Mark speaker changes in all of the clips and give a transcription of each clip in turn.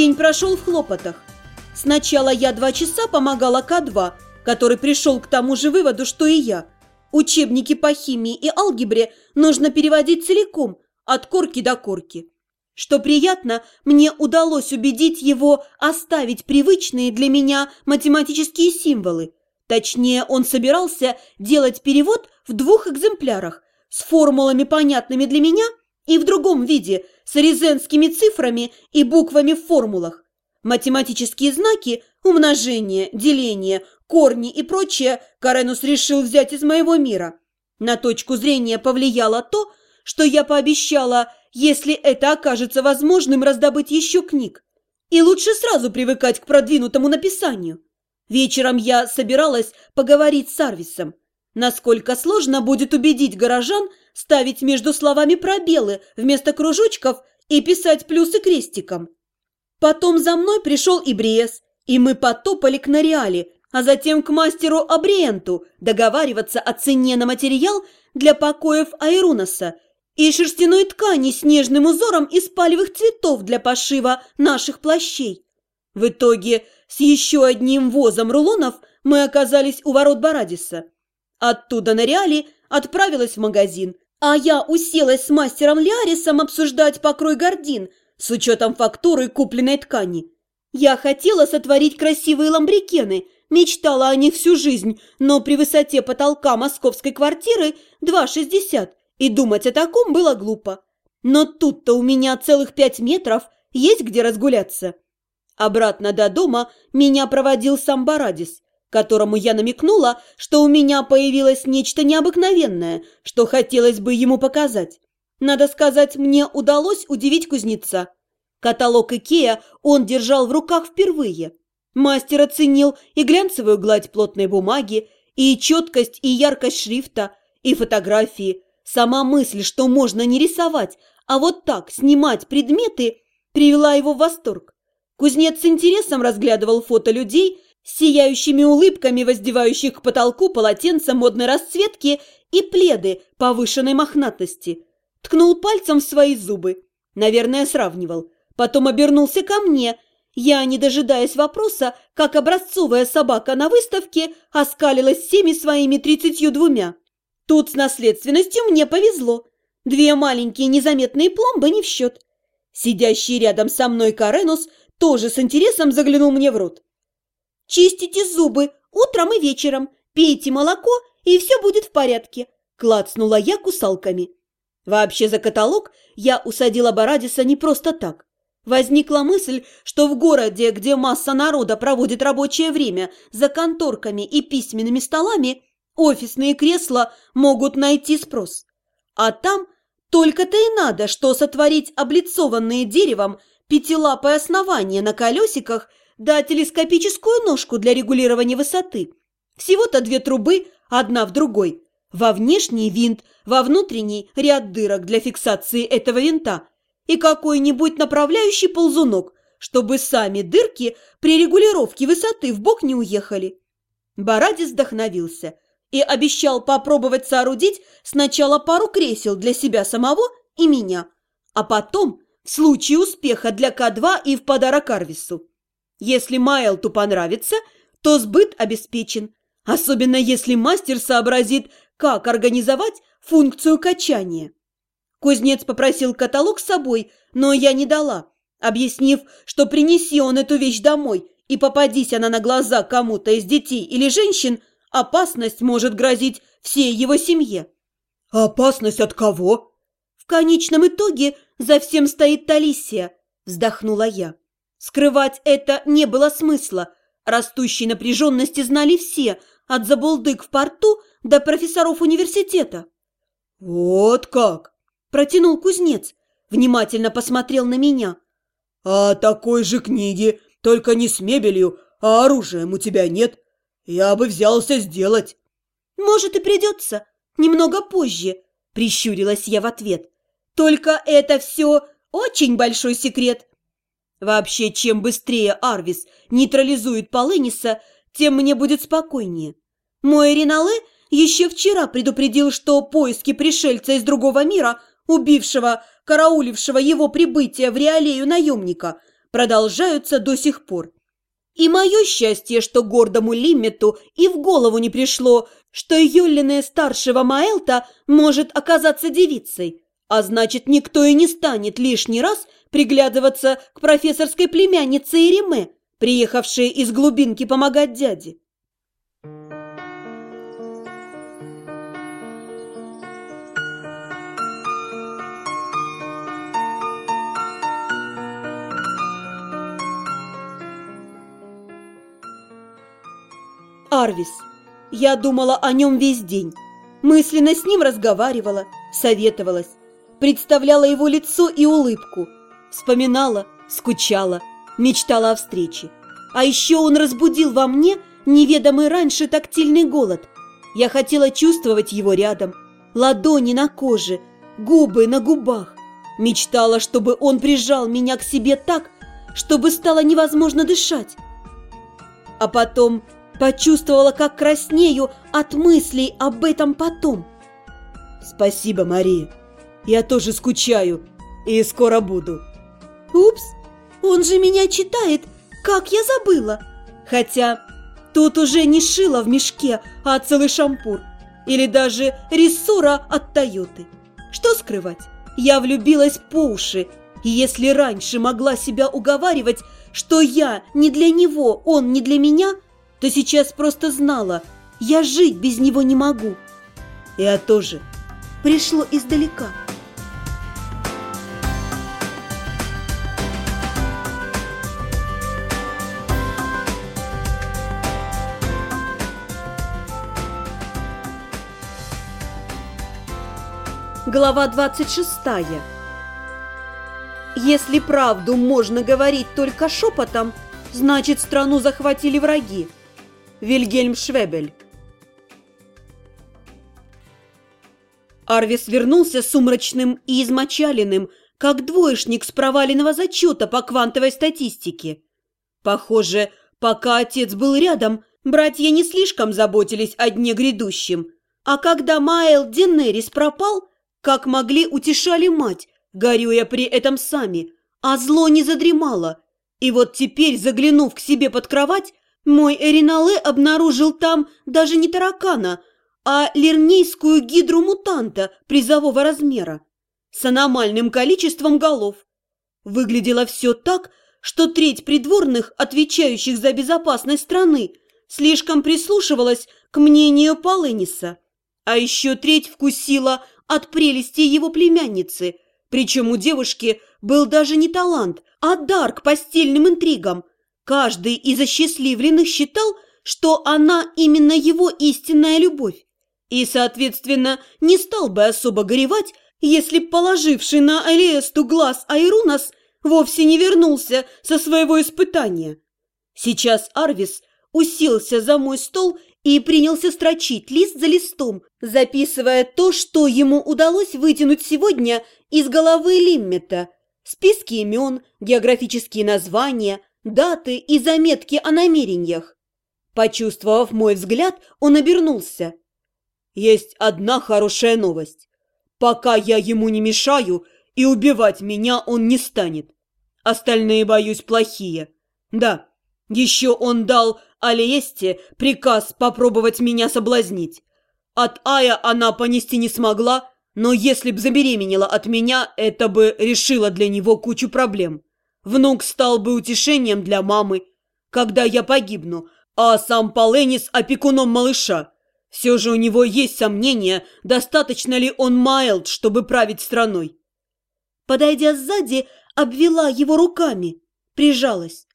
Speaker 1: День прошел в хлопотах. Сначала я два часа помогала К2, который пришел к тому же выводу, что и я. Учебники по химии и алгебре нужно переводить целиком, от корки до корки. Что приятно, мне удалось убедить его оставить привычные для меня математические символы. Точнее, он собирался делать перевод в двух экземплярах с формулами, понятными для меня, и в другом виде, с резенскими цифрами и буквами в формулах. Математические знаки, умножение, деление, корни и прочее Каренус решил взять из моего мира. На точку зрения повлияло то, что я пообещала, если это окажется возможным, раздобыть еще книг. И лучше сразу привыкать к продвинутому написанию. Вечером я собиралась поговорить с Арвисом. Насколько сложно будет убедить горожан ставить между словами пробелы вместо кружочков и писать плюсы крестиком. Потом за мной пришел Ибриес, и мы потопали к Нориале, а затем к мастеру Абриенту договариваться о цене на материал для покоев Айрунаса и шерстяной ткани с нежным узором из палевых цветов для пошива наших плащей. В итоге с еще одним возом рулонов мы оказались у ворот Барадиса. Оттуда на Реале отправилась в магазин, а я уселась с мастером Лиарисом обсуждать покрой гордин с учетом фактуры купленной ткани. Я хотела сотворить красивые ламбрикены, мечтала о них всю жизнь, но при высоте потолка московской квартиры 2,60 и думать о таком было глупо. Но тут-то у меня целых пять метров, есть где разгуляться. Обратно до дома меня проводил сам Барадис, которому я намекнула, что у меня появилось нечто необыкновенное, что хотелось бы ему показать. Надо сказать, мне удалось удивить кузнеца. Каталог Икея он держал в руках впервые. Мастер оценил и глянцевую гладь плотной бумаги, и четкость, и яркость шрифта, и фотографии. Сама мысль, что можно не рисовать, а вот так снимать предметы, привела его в восторг. Кузнец с интересом разглядывал фото людей, сияющими улыбками воздевающих к потолку полотенца модной расцветки и пледы повышенной мохнатости. Ткнул пальцем в свои зубы. Наверное, сравнивал. Потом обернулся ко мне. Я, не дожидаясь вопроса, как образцовая собака на выставке, оскалилась всеми своими тридцатью двумя. Тут с наследственностью мне повезло. Две маленькие незаметные пломбы не в счет. Сидящий рядом со мной Каренус тоже с интересом заглянул мне в рот. «Чистите зубы утром и вечером, пейте молоко, и все будет в порядке», – клацнула я кусалками. Вообще за каталог я усадила Барадиса не просто так. Возникла мысль, что в городе, где масса народа проводит рабочее время за конторками и письменными столами, офисные кресла могут найти спрос. А там только-то и надо, что сотворить облицованные деревом пятилапое основание на колесиках да телескопическую ножку для регулирования высоты. Всего-то две трубы, одна в другой. Во внешний винт, во внутренний ряд дырок для фиксации этого винта и какой-нибудь направляющий ползунок, чтобы сами дырки при регулировке высоты в бок не уехали. Барадис вдохновился и обещал попробовать соорудить сначала пару кресел для себя самого и меня, а потом в случае успеха для К2 и в подарок Арвису. Если Майлту понравится, то сбыт обеспечен, особенно если мастер сообразит, как организовать функцию качания. Кузнец попросил каталог с собой, но я не дала, объяснив, что принеси он эту вещь домой и попадись она на глаза кому-то из детей или женщин, опасность может грозить всей его семье.
Speaker 2: «Опасность от кого?»
Speaker 1: «В конечном итоге за всем стоит Талисия», – вздохнула я. Скрывать это не было смысла. Растущей напряженности знали все, от забулдык в порту до профессоров университета.
Speaker 2: «Вот как!»
Speaker 1: – протянул кузнец, внимательно посмотрел на меня.
Speaker 2: «А такой же книги, только не с мебелью, а оружием у тебя нет. Я бы взялся сделать».
Speaker 1: «Может, и придется. Немного позже», – прищурилась я в ответ. «Только это все очень большой секрет. Вообще, чем быстрее Арвис нейтрализует Полыниса, тем мне будет спокойнее. Мой Ринале еще вчера предупредил, что поиски пришельца из другого мира, убившего, караулившего его прибытие в Реалею наемника, продолжаются до сих пор. И мое счастье, что гордому Лиммету и в голову не пришло, что Юлиная старшего Маэлта может оказаться девицей, а значит, никто и не станет лишний раз приглядываться к профессорской племяннице Ириме, приехавшей из глубинки помогать дяде. Арвис. Я думала о нем весь день. Мысленно с ним разговаривала, советовалась. Представляла его лицо и улыбку. Вспоминала, скучала, мечтала о встрече. А еще он разбудил во мне неведомый раньше тактильный голод. Я хотела чувствовать его рядом. Ладони на коже, губы на губах. Мечтала, чтобы он прижал меня к себе так, чтобы стало невозможно дышать. А потом Почувствовала, как краснею от мыслей об этом потом.
Speaker 2: Спасибо, Мария. Я тоже скучаю и скоро буду.
Speaker 1: Упс, он же меня читает, как я забыла. Хотя тут уже не шила в мешке, а целый шампур. Или даже рессора от Тойоты. Что скрывать? Я влюбилась по уши. И если раньше могла себя уговаривать, что я не для него, он не для меня – то сейчас просто знала, я жить без него не могу.
Speaker 2: Я тоже.
Speaker 1: Пришло издалека. Глава 26 Если правду можно говорить только шепотом, значит, страну захватили враги. Вильгельм Швебель. Арвис вернулся сумрачным и измочаленным, как двоечник с проваленного зачета по квантовой статистике. Похоже, пока отец был рядом, братья не слишком заботились о дне грядущем. А когда Майл Денерис пропал, как могли утешали мать, горюя при этом сами, а зло не задремало. И вот теперь, заглянув к себе под кровать, мой Эринале обнаружил там даже не таракана, а лирнейскую гидру-мутанта призового размера с аномальным количеством голов. Выглядело все так, что треть придворных, отвечающих за безопасность страны, слишком прислушивалась к мнению Полениса, а еще треть вкусила от прелести его племянницы, причем у девушки был даже не талант, а дар к постельным интригам – Каждый из осчастливленных считал, что она именно его истинная любовь, и, соответственно, не стал бы особо горевать, если положивший на Алиэсту глаз Айрунас вовсе не вернулся со своего испытания. Сейчас Арвис уселся за мой стол и принялся строчить лист за листом, записывая то, что ему удалось вытянуть сегодня из головы Лиммета. Списки имен, географические названия – даты и заметки о намерениях. Почувствовав мой взгляд, он обернулся. Есть одна хорошая новость. Пока я ему не мешаю, и убивать меня он не станет. Остальные, боюсь, плохие. Да, еще он дал Алиесте приказ попробовать меня соблазнить. От Ая она понести не смогла, но если б забеременела от меня, это бы решило для него кучу проблем. Внук стал бы утешением для мамы, когда я погибну, а сам Поленис опекуном малыша. Все же у него есть сомнения, достаточно ли он Майлд, чтобы править страной. Подойдя сзади, обвела его руками, прижалась.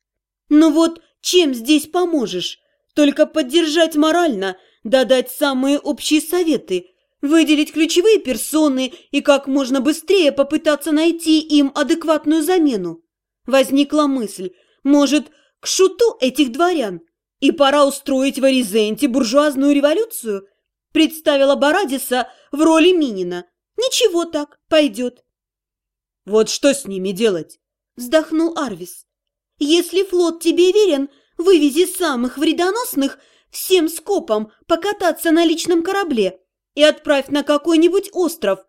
Speaker 1: «Ну вот, чем здесь поможешь? Только поддержать морально, да дать самые общие советы, выделить ключевые персоны и как можно быстрее попытаться найти им адекватную замену. Возникла мысль, может, к шуту этих дворян? И пора устроить в Аризенте буржуазную революцию? Представила Барадиса в роли Минина. Ничего так, пойдет.
Speaker 2: Вот что с ними делать?
Speaker 1: Вздохнул Арвис. Если флот тебе верен, вывези самых вредоносных всем скопом покататься на личном корабле и отправь на какой-нибудь остров,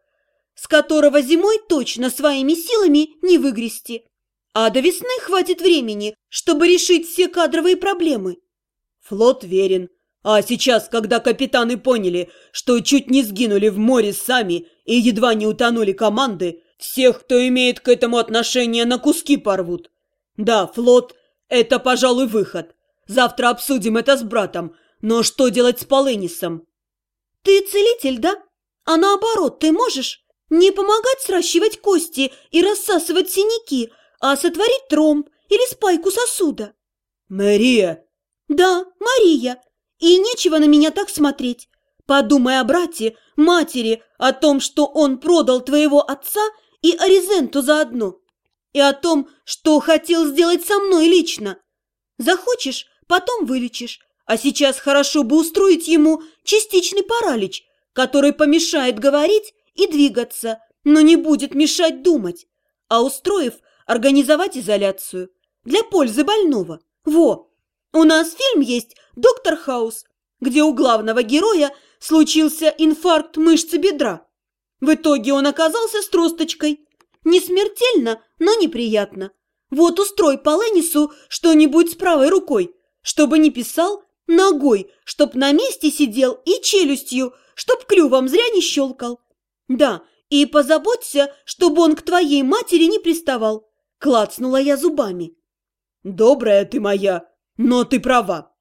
Speaker 1: с которого зимой точно своими силами не выгрести. А до весны хватит времени, чтобы решить все кадровые проблемы.
Speaker 2: Флот верен. А сейчас, когда капитаны поняли, что чуть не сгинули в море сами и едва не утонули команды, всех, кто имеет к этому отношение, на куски порвут. Да, флот – это, пожалуй, выход. Завтра обсудим это с братом. Но что делать с Полынисом?
Speaker 1: Ты целитель, да? А наоборот, ты можешь не помогать сращивать кости и рассасывать синяки, а сотворить тромб или спайку сосуда?
Speaker 2: Мария!
Speaker 1: Да, Мария. И нечего на меня так смотреть. Подумай о брате, матери, о том, что он продал твоего отца и Аризенту заодно. И о том, что хотел сделать со мной лично. Захочешь, потом вылечишь. А сейчас хорошо бы устроить ему частичный паралич, который помешает говорить и двигаться, но не будет мешать думать. А устроив, организовать изоляцию для пользы больного. Во! У нас фильм есть «Доктор Хаус», где у главного героя случился инфаркт мышцы бедра. В итоге он оказался с тросточкой. Не смертельно, но неприятно. Вот устрой по Ленису что-нибудь с правой рукой, чтобы не писал, ногой, чтоб на месте сидел и челюстью, чтоб клювом зря не щелкал. Да, и позаботься, чтобы он к твоей матери не приставал. Клацнула я зубами.
Speaker 2: Добрая ты моя, но ты права.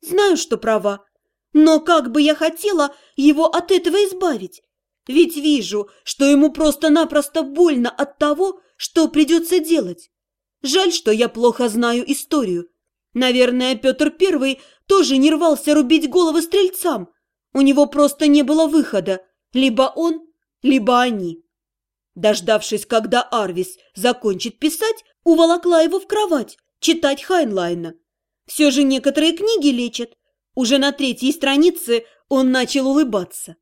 Speaker 1: Знаю, что права. Но как бы я хотела его от этого избавить? Ведь вижу, что ему просто-напросто больно от того, что придется делать. Жаль, что я плохо знаю историю. Наверное, Петр Первый тоже не рвался рубить головы стрельцам. У него просто не было выхода. Либо он, либо они. Дождавшись, когда Арвис закончит писать, уволокла его в кровать, читать Хайнлайна. Все же некоторые книги лечат. Уже на третьей странице он начал улыбаться.